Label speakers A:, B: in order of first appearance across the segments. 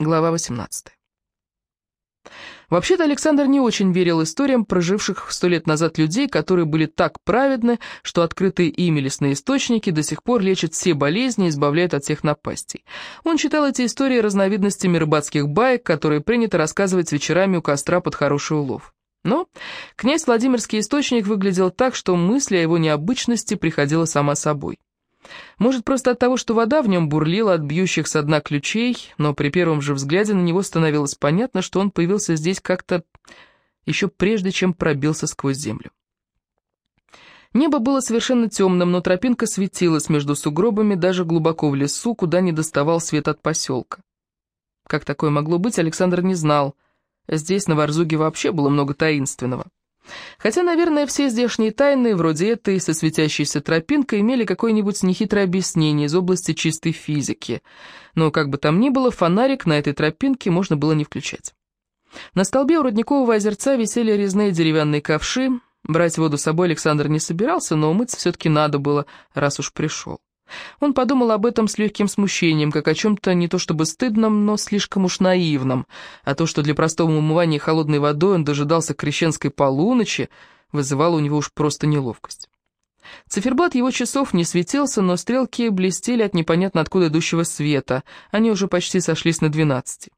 A: Глава 18. Вообще-то Александр не очень верил историям проживших сто лет назад людей, которые были так праведны, что открытые ими лесные источники до сих пор лечат все болезни и избавляют от всех напастей. Он читал эти истории разновидностями рыбацких баек, которые принято рассказывать вечерами у костра под хороший улов. Но князь Владимирский источник выглядел так, что мысль о его необычности приходила сама собой. Может, просто от того, что вода в нем бурлила от бьющих со дна ключей, но при первом же взгляде на него становилось понятно, что он появился здесь как-то еще прежде, чем пробился сквозь землю. Небо было совершенно темным, но тропинка светилась между сугробами даже глубоко в лесу, куда не доставал свет от поселка. Как такое могло быть, Александр не знал. Здесь, на Варзуге, вообще было много таинственного. Хотя, наверное, все здешние тайны, вроде этой со светящейся тропинкой, имели какое-нибудь нехитрое объяснение из области чистой физики. Но, как бы там ни было, фонарик на этой тропинке можно было не включать. На столбе у родникового озерца висели резные деревянные ковши. Брать воду с собой Александр не собирался, но умыться все-таки надо было, раз уж пришел. Он подумал об этом с легким смущением, как о чем-то не то чтобы стыдном, но слишком уж наивном, а то, что для простого умывания холодной водой он дожидался крещенской полуночи, вызывало у него уж просто неловкость. Циферблат его часов не светился, но стрелки блестели от непонятно откуда идущего света, они уже почти сошлись на двенадцати.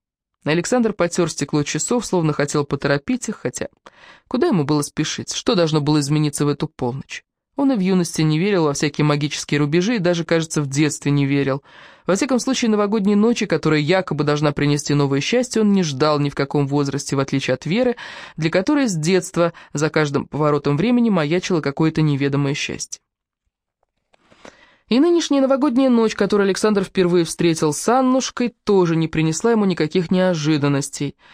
A: Александр потер стекло часов, словно хотел поторопить их, хотя куда ему было спешить, что должно было измениться в эту полночь? Он и в юности не верил во всякие магические рубежи и даже, кажется, в детстве не верил. Во всяком случае, новогодней ночи, которая якобы должна принести новое счастье, он не ждал ни в каком возрасте, в отличие от Веры, для которой с детства за каждым поворотом времени маячило какое-то неведомое счастье. И нынешняя новогодняя ночь, которую Александр впервые встретил с Аннушкой, тоже не принесла ему никаких неожиданностей –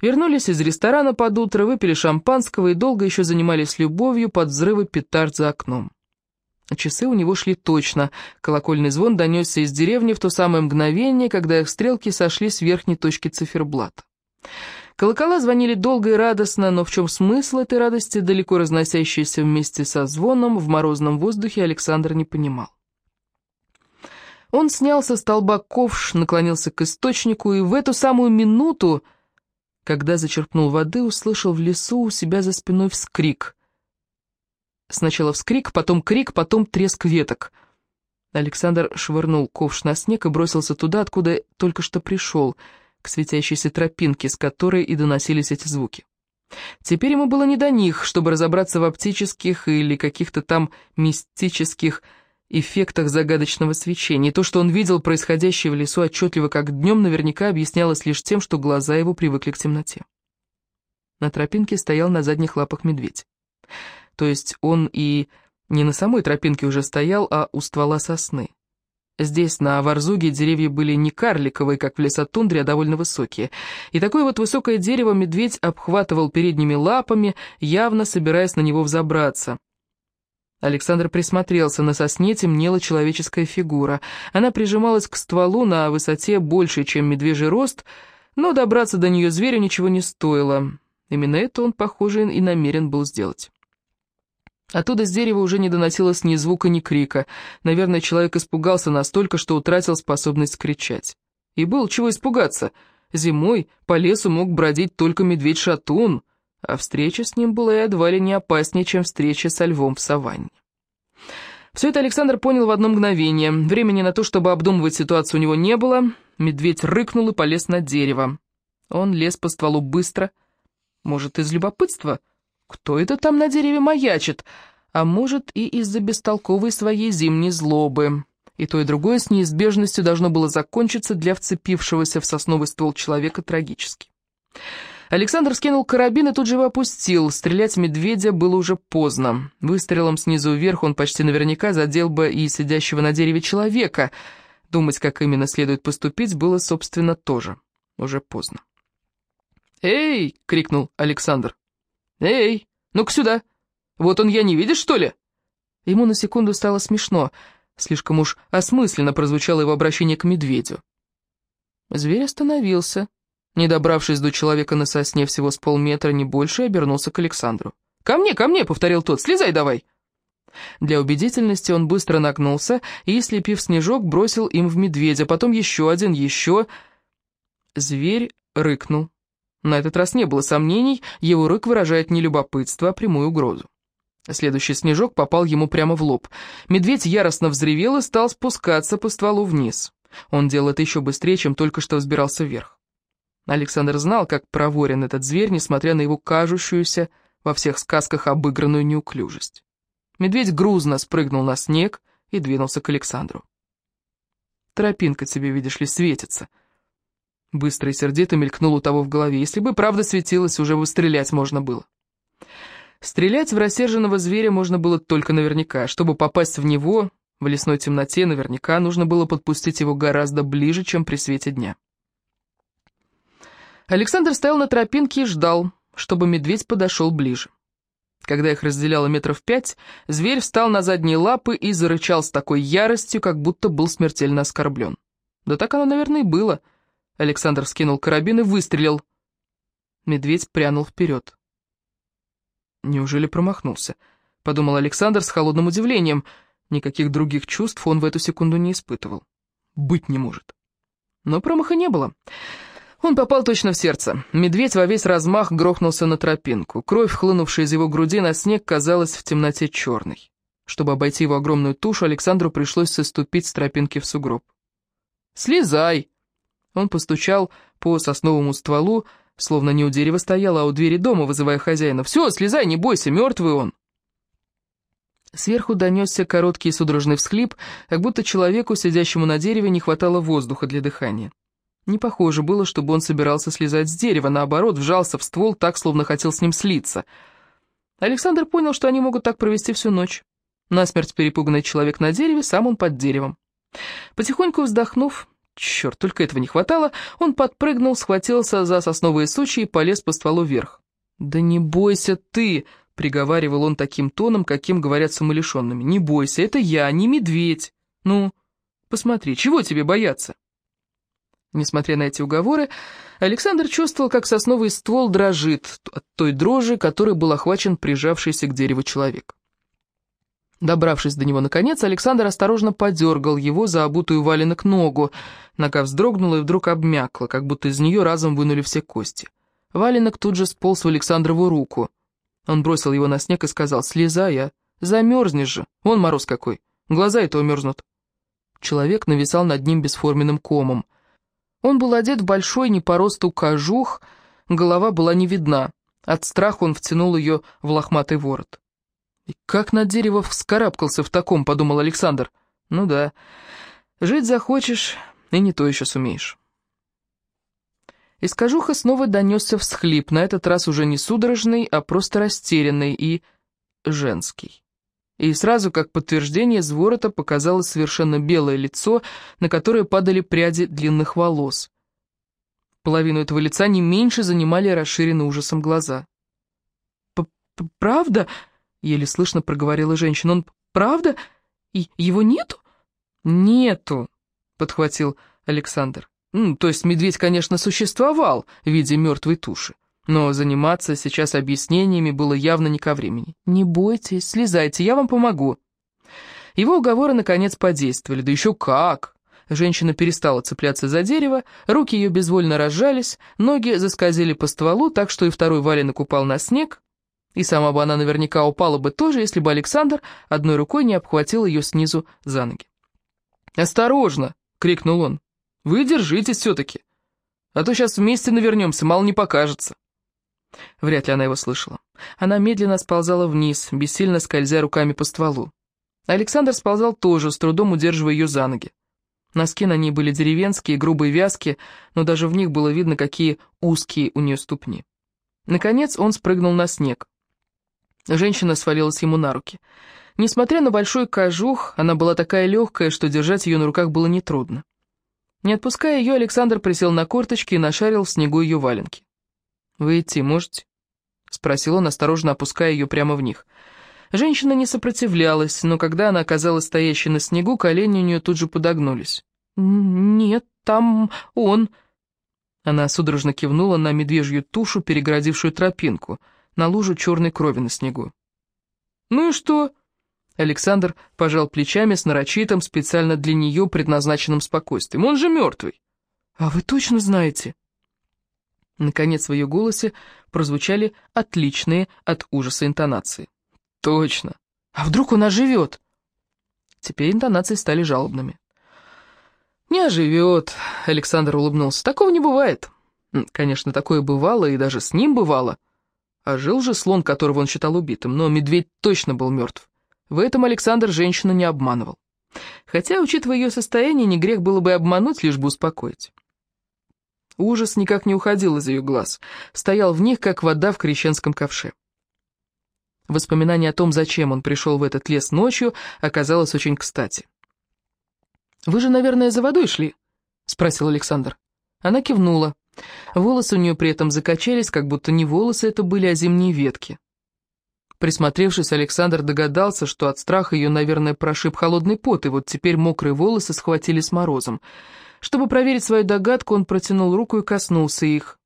A: Вернулись из ресторана под утро, выпили шампанского и долго еще занимались любовью под взрывы петард за окном. Часы у него шли точно. Колокольный звон донесся из деревни в то самое мгновение, когда их стрелки сошли с верхней точки циферблата. Колокола звонили долго и радостно, но в чем смысл этой радости, далеко разносящейся вместе со звоном, в морозном воздухе Александр не понимал. Он снял со столба ковш, наклонился к источнику, и в эту самую минуту когда зачерпнул воды, услышал в лесу у себя за спиной вскрик. Сначала вскрик, потом крик, потом треск веток. Александр швырнул ковш на снег и бросился туда, откуда только что пришел, к светящейся тропинке, с которой и доносились эти звуки. Теперь ему было не до них, чтобы разобраться в оптических или каких-то там мистических эффектах загадочного свечения. И то, что он видел происходящее в лесу отчетливо как днем, наверняка объяснялось лишь тем, что глаза его привыкли к темноте. На тропинке стоял на задних лапах медведь. То есть он и не на самой тропинке уже стоял, а у ствола сосны. Здесь, на Варзуге, деревья были не карликовые, как в лесотундре, а довольно высокие. И такое вот высокое дерево медведь обхватывал передними лапами, явно собираясь на него взобраться. Александр присмотрелся, на сосне темнела человеческая фигура. Она прижималась к стволу на высоте больше, чем медвежий рост, но добраться до нее зверю ничего не стоило. Именно это он, похоже, и намерен был сделать. Оттуда с дерева уже не доносилось ни звука, ни крика. Наверное, человек испугался настолько, что утратил способность кричать. И был чего испугаться. Зимой по лесу мог бродить только медведь-шатун — а встреча с ним была едва ли не опаснее, чем встреча со львом в саванне. Все это Александр понял в одно мгновение. Времени на то, чтобы обдумывать ситуацию у него не было. Медведь рыкнул и полез на дерево. Он лез по стволу быстро. Может, из любопытства? Кто это там на дереве маячит? А может, и из-за бестолковой своей зимней злобы. И то, и другое с неизбежностью должно было закончиться для вцепившегося в сосновый ствол человека трагически. Александр скинул карабин и тут же его опустил. Стрелять медведя было уже поздно. Выстрелом снизу вверх он почти наверняка задел бы и сидящего на дереве человека. Думать, как именно следует поступить, было, собственно, тоже. Уже поздно. «Эй!» — крикнул Александр. «Эй! Ну-ка сюда! Вот он я не видишь, что ли?» Ему на секунду стало смешно. Слишком уж осмысленно прозвучало его обращение к медведю. Зверь остановился, не добравшись до человека на сосне всего с полметра, не больше, обернулся к Александру. «Ко мне, ко мне!» — повторил тот. «Слезай давай!» Для убедительности он быстро нагнулся и, слепив снежок, бросил им в медведя, потом еще один, еще... Зверь рыкнул. На этот раз не было сомнений, его рык выражает не любопытство, а прямую угрозу. Следующий снежок попал ему прямо в лоб. Медведь яростно взревел и стал спускаться по стволу вниз. Он делал это еще быстрее, чем только что взбирался вверх. Александр знал, как проворен этот зверь, несмотря на его кажущуюся во всех сказках обыгранную неуклюжесть. Медведь грузно спрыгнул на снег и двинулся к Александру. «Тропинка тебе, видишь ли, светится». Быстро и сердито мелькнул у того в голове. Если бы правда светилась, уже бы стрелять можно было. Стрелять в рассерженного зверя можно было только наверняка. Чтобы попасть в него, в лесной темноте, наверняка нужно было подпустить его гораздо ближе, чем при свете дня. Александр стоял на тропинке и ждал, чтобы медведь подошел ближе. Когда их разделяло метров пять, зверь встал на задние лапы и зарычал с такой яростью, как будто был смертельно оскорблен. Да так оно, наверное, и было. Александр скинул карабин и выстрелил. Медведь прянул вперед. Неужели промахнулся? Подумал Александр с холодным удивлением. Никаких других чувств он в эту секунду не испытывал. Быть не может. Но промаха не было. Он попал точно в сердце. Медведь во весь размах грохнулся на тропинку. Кровь, хлынувшая из его груди на снег, казалась в темноте черной. Чтобы обойти его огромную тушу, Александру пришлось соступить с тропинки в сугроб. «Слезай!» Он постучал по сосновому стволу, словно не у дерева стоял, а у двери дома, вызывая хозяина. «Все, слезай, не бойся, мертвый он!» Сверху донесся короткий судорожный всхлип, как будто человеку, сидящему на дереве, не хватало воздуха для дыхания. Не похоже было, чтобы он собирался слезать с дерева, наоборот, вжался в ствол так, словно хотел с ним слиться. Александр понял, что они могут так провести всю ночь. Насмерть перепуганный человек на дереве, сам он под деревом. Потихоньку вздохнув, черт, только этого не хватало, он подпрыгнул, схватился за сосновые сучья и полез по стволу вверх. «Да не бойся ты!» — приговаривал он таким тоном, каким говорят с умалишенными. «Не бойся, это я, не медведь. Ну, посмотри, чего тебе бояться?» Несмотря на эти уговоры, Александр чувствовал, как сосновый ствол дрожит от той дрожи, которой был охвачен прижавшийся к дереву человек. Добравшись до него наконец, Александр осторожно подергал его за обутую валенок ногу. Нога вздрогнула и вдруг обмякла, как будто из нее разом вынули все кости. Валенок тут же сполз в Александрову руку. Он бросил его на снег и сказал, «Слезай, а! Замерзнешь же! Вон мороз какой! Глаза то мерзнут!» Человек нависал над ним бесформенным комом. Он был одет в большой не по росту кожух, голова была не видна. От страха он втянул ее в лохматый ворот. «И как на дерево вскарабкался в таком?» — подумал Александр. «Ну да, жить захочешь, и не то еще сумеешь». Из кожуха снова донесся всхлип, на этот раз уже не судорожный, а просто растерянный и женский. И сразу, как подтверждение, с ворота показалось совершенно белое лицо, на которое падали пряди длинных волос. Половину этого лица не меньше занимали расширенные ужасом глаза. «Правда?» — еле слышно проговорила женщина. «Он правда? И его нету?» «Нету», — подхватил Александр. «Ну, то есть медведь, конечно, существовал в виде мертвой туши. Но заниматься сейчас объяснениями было явно не ко времени. «Не бойтесь, слезайте, я вам помогу». Его уговоры наконец подействовали, да еще как! Женщина перестала цепляться за дерево, руки ее безвольно разжались, ноги заскользили по стволу, так что и второй валенок упал на снег, и сама бы она наверняка упала бы тоже, если бы Александр одной рукой не обхватил ее снизу за ноги. «Осторожно!» — крикнул он. «Вы держитесь все-таки, а то сейчас вместе навернемся, мало не покажется». Вряд ли она его слышала. Она медленно сползала вниз, бессильно скользя руками по стволу. Александр сползал тоже, с трудом удерживая ее за ноги. Носки на ней были деревенские, грубые вязки, но даже в них было видно, какие узкие у нее ступни. Наконец он спрыгнул на снег. Женщина свалилась ему на руки. Несмотря на большой кожух, она была такая легкая, что держать ее на руках было нетрудно. Не отпуская ее, Александр присел на корточки и нашарил в снегу ее валенки. «Вы идти можете?» — спросил он, осторожно опуская ее прямо в них. Женщина не сопротивлялась, но когда она оказалась стоящей на снегу, колени у нее тут же подогнулись. «Нет, там он...» Она судорожно кивнула на медвежью тушу, перегородившую тропинку, на лужу черной крови на снегу. «Ну и что?» Александр пожал плечами с нарочитым, специально для нее предназначенным спокойствием. «Он же мертвый!» «А вы точно знаете?» Наконец в ее голосе прозвучали отличные от ужаса интонации. «Точно! А вдруг он оживет?» Теперь интонации стали жалобными. «Не оживет», — Александр улыбнулся. «Такого не бывает». Конечно, такое бывало, и даже с ним бывало. А жил же слон, которого он считал убитым, но медведь точно был мертв. В этом Александр женщину не обманывал. Хотя, учитывая ее состояние, не грех было бы обмануть, лишь бы успокоить. Ужас никак не уходил из ее глаз, стоял в них, как вода в крещенском ковше. Воспоминание о том, зачем он пришел в этот лес ночью, оказалось очень кстати. «Вы же, наверное, за водой шли?» — спросил Александр. Она кивнула. Волосы у нее при этом закачались, как будто не волосы это были, а зимние ветки. Присмотревшись, Александр догадался, что от страха ее, наверное, прошиб холодный пот, и вот теперь мокрые волосы схватили с морозом. Чтобы проверить свою догадку, он протянул руку и коснулся их.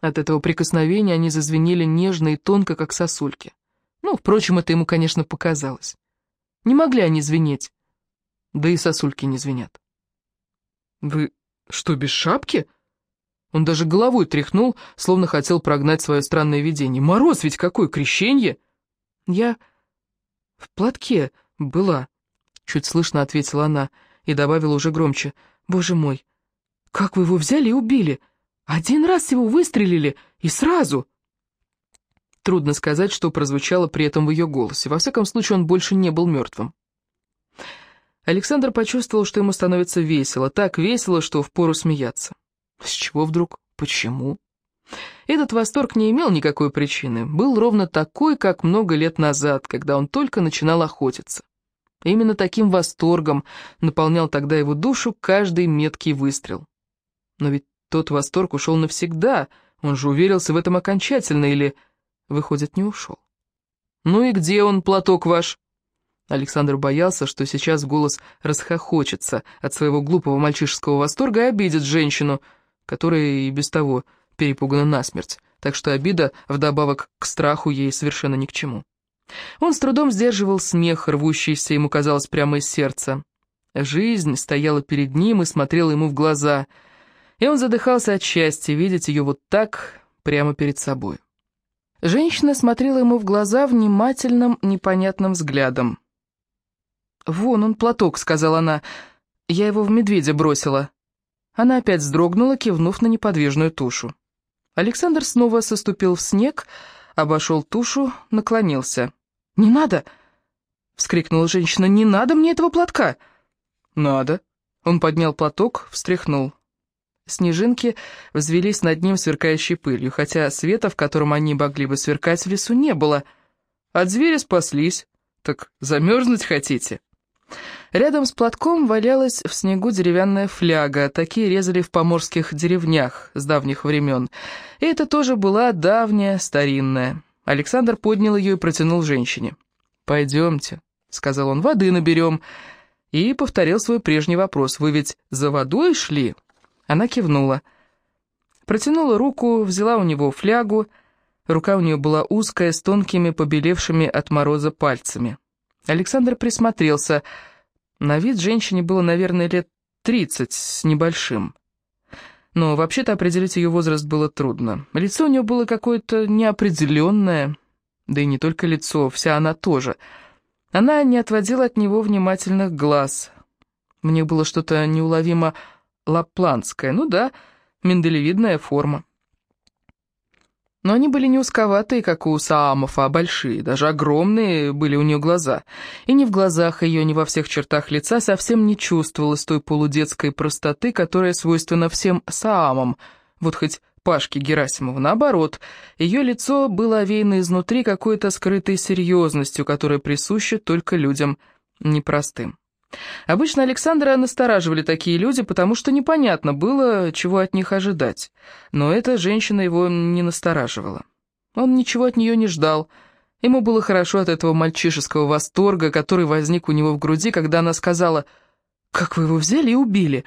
A: От этого прикосновения они зазвенели нежно и тонко, как сосульки. Ну, впрочем, это ему, конечно, показалось. Не могли они звенеть. Да и сосульки не звенят. «Вы что, без шапки?» Он даже головой тряхнул, словно хотел прогнать свое странное видение. «Мороз ведь какой, крещенье!» «Я в платке была», — чуть слышно ответила она и добавила уже громче. «Боже мой, как вы его взяли и убили? Один раз его выстрелили, и сразу!» Трудно сказать, что прозвучало при этом в ее голосе. Во всяком случае, он больше не был мертвым. Александр почувствовал, что ему становится весело, так весело, что впору смеяться. С чего вдруг? Почему? Этот восторг не имел никакой причины, был ровно такой, как много лет назад, когда он только начинал охотиться. Именно таким восторгом наполнял тогда его душу каждый меткий выстрел. Но ведь тот восторг ушел навсегда, он же уверился в этом окончательно или, выходит, не ушел. «Ну и где он, платок ваш?» Александр боялся, что сейчас голос расхохочется от своего глупого мальчишеского восторга и обидит женщину — которая и без того перепугана насмерть, так что обида вдобавок к страху ей совершенно ни к чему. Он с трудом сдерживал смех, рвущийся ему казалось прямо из сердца. Жизнь стояла перед ним и смотрела ему в глаза, и он задыхался от счастья видеть ее вот так прямо перед собой. Женщина смотрела ему в глаза внимательным, непонятным взглядом. «Вон он, платок», — сказала она, — «я его в медведя бросила». Она опять вздрогнула, кивнув на неподвижную тушу. Александр снова соступил в снег, обошел тушу, наклонился. «Не надо!» — вскрикнула женщина. «Не надо мне этого платка!» «Надо!» Он поднял платок, встряхнул. Снежинки взвелись над ним сверкающей пылью, хотя света, в котором они могли бы сверкать в лесу, не было. От зверя спаслись. Так замерзнуть хотите?» Рядом с платком валялась в снегу деревянная фляга, такие резали в поморских деревнях с давних времен. И это тоже была давняя, старинная. Александр поднял ее и протянул женщине. «Пойдемте», — сказал он, — «воды наберем». И повторил свой прежний вопрос. «Вы ведь за водой шли?» Она кивнула. Протянула руку, взяла у него флягу. Рука у нее была узкая, с тонкими, побелевшими от мороза пальцами. Александр присмотрелся — на вид женщине было, наверное, лет тридцать с небольшим. Но вообще-то определить ее возраст было трудно. Лицо у нее было какое-то неопределенное, да и не только лицо, вся она тоже. Она не отводила от него внимательных глаз. Них было что-то неуловимо лапландское, ну да, миндалевидная форма. Но они были не узковатые, как у Саамов, а большие, даже огромные были у нее глаза. И ни в глазах ее, ни во всех чертах лица совсем не чувствовалось той полудетской простоты, которая свойственна всем Саамам. Вот хоть Пашке Герасимову, наоборот, ее лицо было овеяно изнутри какой-то скрытой серьезностью, которая присуща только людям непростым. Обычно Александра настораживали такие люди, потому что непонятно было, чего от них ожидать. Но эта женщина его не настораживала. Он ничего от нее не ждал. Ему было хорошо от этого мальчишеского восторга, который возник у него в груди, когда она сказала «Как вы его взяли и убили?»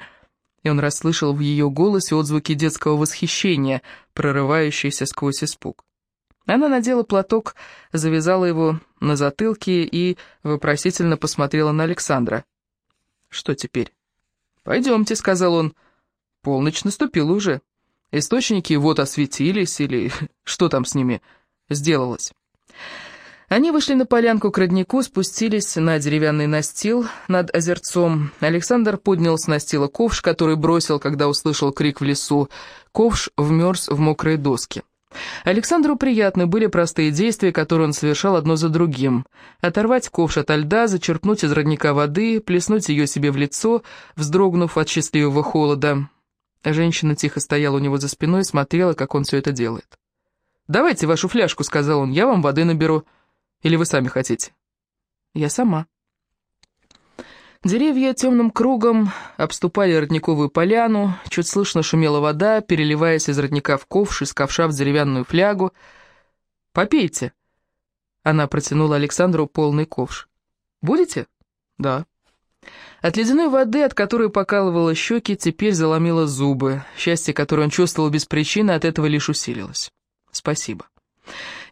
A: И он расслышал в ее голосе отзвуки детского восхищения, прорывающиеся сквозь испуг. Она надела платок, завязала его на затылке и вопросительно посмотрела на Александра. «Что теперь?» «Пойдемте», — сказал он. «Полночь наступила уже. Источники вот осветились, или что там с ними сделалось. Они вышли на полянку к роднику, спустились на деревянный настил над озерцом. Александр поднял с настила ковш, который бросил, когда услышал крик в лесу. Ковш вмерз в мокрые доски. Александру приятны были простые действия, которые он совершал одно за другим. Оторвать ковш от льда, зачерпнуть из родника воды, плеснуть ее себе в лицо, вздрогнув от счастливого холода. Женщина тихо стояла у него за спиной и смотрела, как он все это делает. «Давайте вашу фляжку», — сказал он, — «я вам воды наберу». Или вы сами хотите?» «Я сама». Деревья темным кругом обступали родниковую поляну, чуть слышно шумела вода, переливаясь из родника в ковш, из ковша в деревянную флягу. «Попейте!» Она протянула Александру полный ковш. «Будете?» «Да». От ледяной воды, от которой покалывала щеки, теперь заломило зубы. Счастье, которое он чувствовал без причины, от этого лишь усилилось. «Спасибо».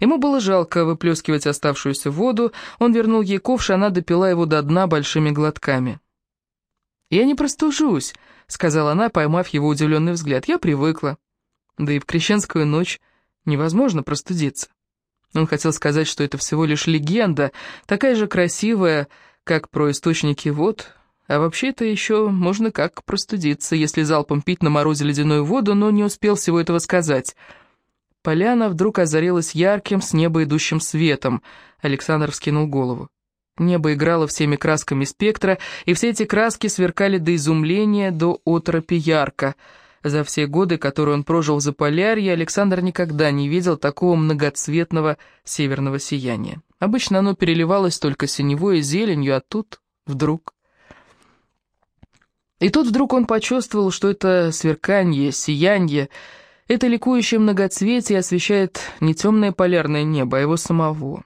A: Ему было жалко выплескивать оставшуюся воду, он вернул ей ковш, она допила его до дна большими глотками. «Я не простужусь», — сказала она, поймав его удивленный взгляд. «Я привыкла. Да и в крещенскую ночь невозможно простудиться». Он хотел сказать, что это всего лишь легенда, такая же красивая, как про источники вод, а вообще-то еще можно как простудиться, если залпом пить на морозе ледяную воду, но не успел всего этого сказать — Поляна вдруг озарилась ярким, с неба идущим светом. Александр вскинул голову. Небо играло всеми красками спектра, и все эти краски сверкали до изумления, до отропи ярко. За все годы, которые он прожил в Заполярье, Александр никогда не видел такого многоцветного северного сияния. Обычно оно переливалось только синевой и зеленью, а тут вдруг... И тут вдруг он почувствовал, что это сверканье, сиянье, это ликующее многоцветие освещает не темное полярное небо, а его самого.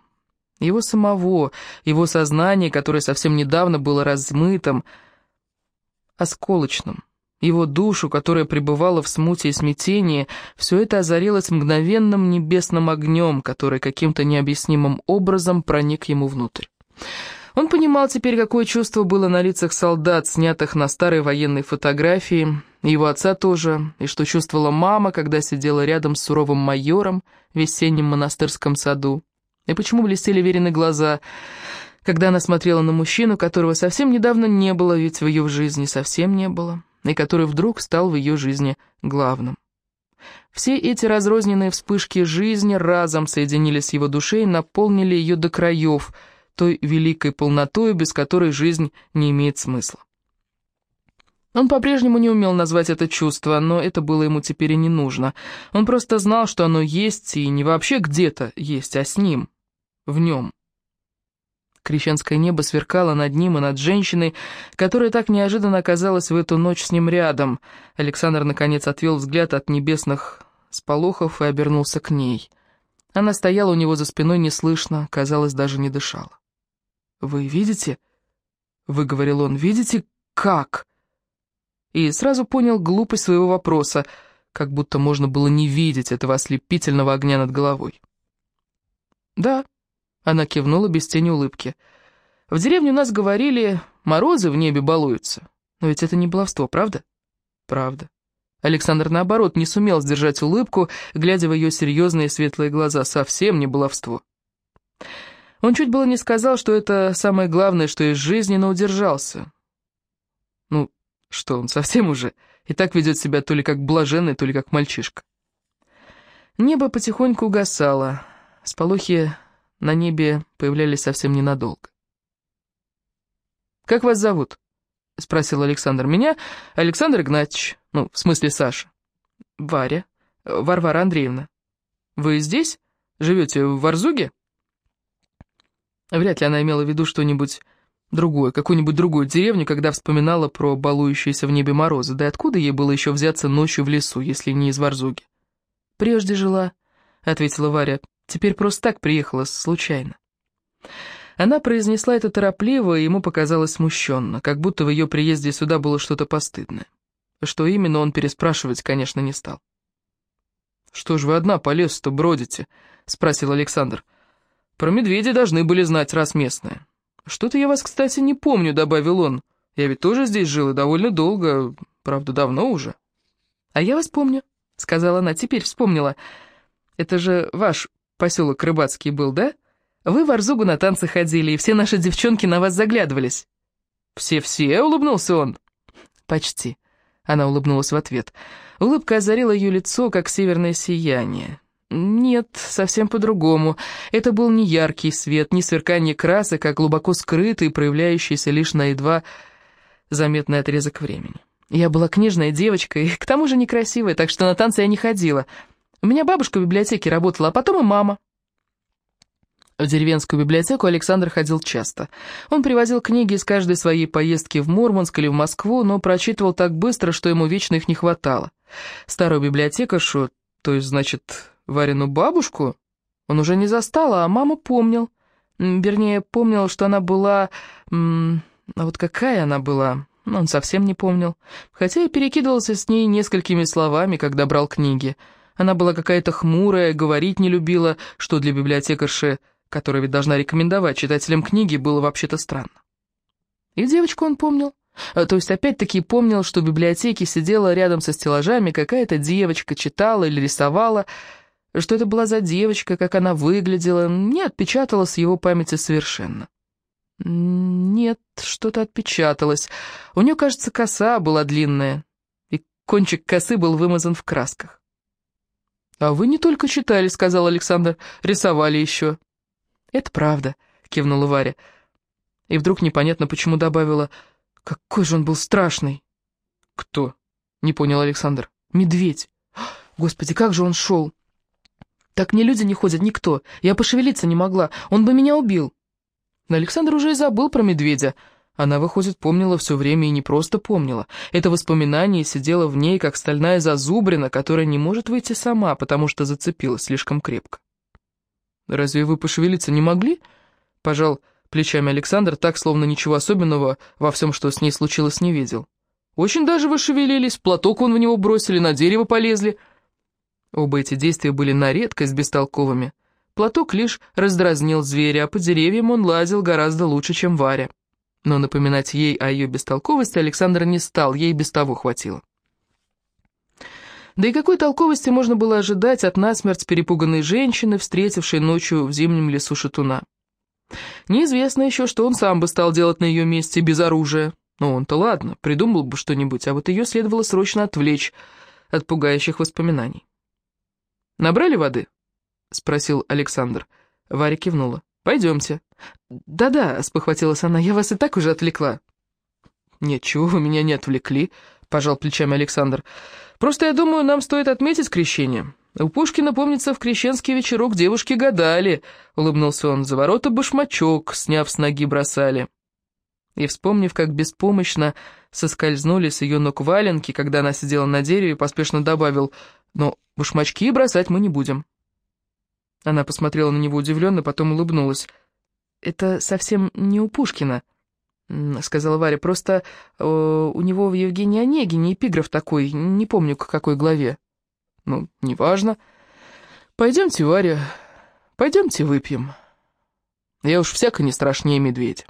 A: Его самого, его сознание, которое совсем недавно было размытым, осколочным. Его душу, которая пребывала в смуте и смятении, все это озарилось мгновенным небесным огнем, который каким-то необъяснимым образом проник ему внутрь. Он понимал теперь, какое чувство было на лицах солдат, снятых на старой военной фотографии, и его отца тоже, и что чувствовала мама, когда сидела рядом с суровым майором в весеннем монастырском саду, и почему блестели верены глаза, когда она смотрела на мужчину, которого совсем недавно не было, ведь в ее жизни совсем не было, и который вдруг стал в ее жизни главным. Все эти разрозненные вспышки жизни разом соединились с его душой и наполнили ее до краев – той великой полнотой, без которой жизнь не имеет смысла. Он по-прежнему не умел назвать это чувство, но это было ему теперь и не нужно. Он просто знал, что оно есть, и не вообще где-то есть, а с ним, в нем. Крещенское небо сверкало над ним и над женщиной, которая так неожиданно оказалась в эту ночь с ним рядом. Александр, наконец, отвел взгляд от небесных сполохов и обернулся к ней. Она стояла у него за спиной неслышно, казалось, даже не дышала. «Вы видите?» — выговорил он. «Видите, как?» И сразу понял глупость своего вопроса, как будто можно было не видеть этого ослепительного огня над головой. «Да», — она кивнула без тени улыбки. «В деревне у нас говорили, морозы в небе балуются. Но ведь это не баловство, правда?» «Правда». Александр, наоборот, не сумел сдержать улыбку, глядя в ее серьезные светлые глаза. Совсем не баловство. Он чуть было не сказал, что это самое главное, что из жизни, но удержался. Ну, что он совсем уже и так ведет себя то ли как блаженный, то ли как мальчишка. Небо потихоньку угасало, сполохи на небе появлялись совсем ненадолго. «Как вас зовут?» — спросил Александр. «Меня Александр Игнатьевич, ну, в смысле Саша». «Варя, Варвара Андреевна. Вы здесь? Живете в Варзуге?» Вряд ли она имела в виду что-нибудь другое, какую-нибудь другую деревню, когда вспоминала про балующиеся в небе морозы. Да откуда ей было еще взяться ночью в лесу, если не из Варзуги? «Прежде жила», — ответила Варя. «Теперь просто так приехала, случайно». Она произнесла это торопливо, и ему показалось смущенно, как будто в ее приезде сюда было что-то постыдное. Что именно, он переспрашивать, конечно, не стал. «Что ж вы одна по лесу-то бродите?» — спросил Александр. «Александр». Про медведя должны были знать, раз местные. Что-то я вас, кстати, не помню, добавил он. Я ведь тоже здесь жил и довольно долго, правда, давно уже. А я вас помню, сказала она, теперь вспомнила. Это же ваш поселок Рыбацкий был, да? Вы в Арзугу на танцы ходили, и все наши девчонки на вас заглядывались. «Все-все?» — улыбнулся он. «Почти». Она улыбнулась в ответ. Улыбка озарила ее лицо, как северное сияние. Нет, совсем по-другому. Это был не яркий свет, не сверкание красок, а глубоко скрытый, проявляющийся лишь на едва заметный отрезок времени. Я была книжная девочка, и к тому же некрасивая, так что на танцы я не ходила. У меня бабушка в библиотеке работала, а потом и мама. В деревенскую библиотеку Александр ходил часто. Он привозил книги из каждой своей поездки в Мурманск или в Москву, но прочитывал так быстро, что ему вечно их не хватало. Старую библиотекаршу, то есть, значит, Варину бабушку он уже не застал, а маму помнил. Вернее, помнил, что она была... А вот какая она была, он совсем не помнил. Хотя и перекидывался с ней несколькими словами, когда брал книги. Она была какая-то хмурая, говорить не любила, что для библиотекарши, которая ведь должна рекомендовать читателям книги, было вообще-то странно. И девочку он помнил. А, то есть опять-таки помнил, что в библиотеке сидела рядом со стеллажами какая-то девочка, читала или рисовала, что это была за девочка, как она выглядела, не отпечаталось в его памяти совершенно. Нет, что-то отпечаталось. У нее, кажется, коса была длинная, и кончик косы был вымазан в красках. «А вы не только читали», — сказал Александр, — «рисовали еще». «Это правда», — кивнула Варя. И вдруг непонятно почему добавила, «Какой же он был страшный!» «Кто?» — не понял Александр. «Медведь! Господи, как же он шел!» Так мне люди не ходят, никто. Я пошевелиться не могла, он бы меня убил. Но Александр уже и забыл про медведя. Она, выходит, помнила все время и не просто помнила. Это воспоминание сидело в ней, как стальная зазубрина, которая не может выйти сама, потому что зацепилась слишком крепко. «Разве вы пошевелиться не могли?» — пожал плечами Александр, так, словно ничего особенного во всем, что с ней случилось, не видел. «Очень даже вы шевелились, платок он в него бросили, на дерево полезли». Оба эти действия были на редкость бестолковыми. Платок лишь раздразнил зверя, а по деревьям он лазил гораздо лучше, чем Варя. Но напоминать ей о ее бестолковости Александр не стал, ей без того хватило. Да и какой толковости можно было ожидать от насмерть перепуганной женщины, встретившей ночью в зимнем лесу шатуна? Неизвестно еще, что он сам бы стал делать на ее месте без оружия. Ну, он-то ладно, придумал бы что-нибудь, а вот ее следовало срочно отвлечь от пугающих воспоминаний. «Набрали воды?» — спросил Александр. Варя кивнула. «Пойдемте». «Да-да», — спохватилась она, — «я вас и так уже отвлекла». «Нет, чего вы меня не отвлекли», — пожал плечами Александр. «Просто, я думаю, нам стоит отметить крещение. У Пушкина, помнится, в крещенский вечерок девушки гадали», — улыбнулся он, — «за ворота башмачок, сняв с ноги, бросали». И, вспомнив, как беспомощно соскользнули с ее ног валенки, когда она сидела на дереве, поспешно добавил — но башмачки бросать мы не будем». Она посмотрела на него удивленно, потом улыбнулась. «Это совсем не у Пушкина», — сказала Варя. «Просто э, у него в Евгении Онегине эпиграф такой, не помню, к какой главе». «Ну, неважно. Пойдемте, Варя, пойдемте выпьем. Я уж всяко не страшнее медведя».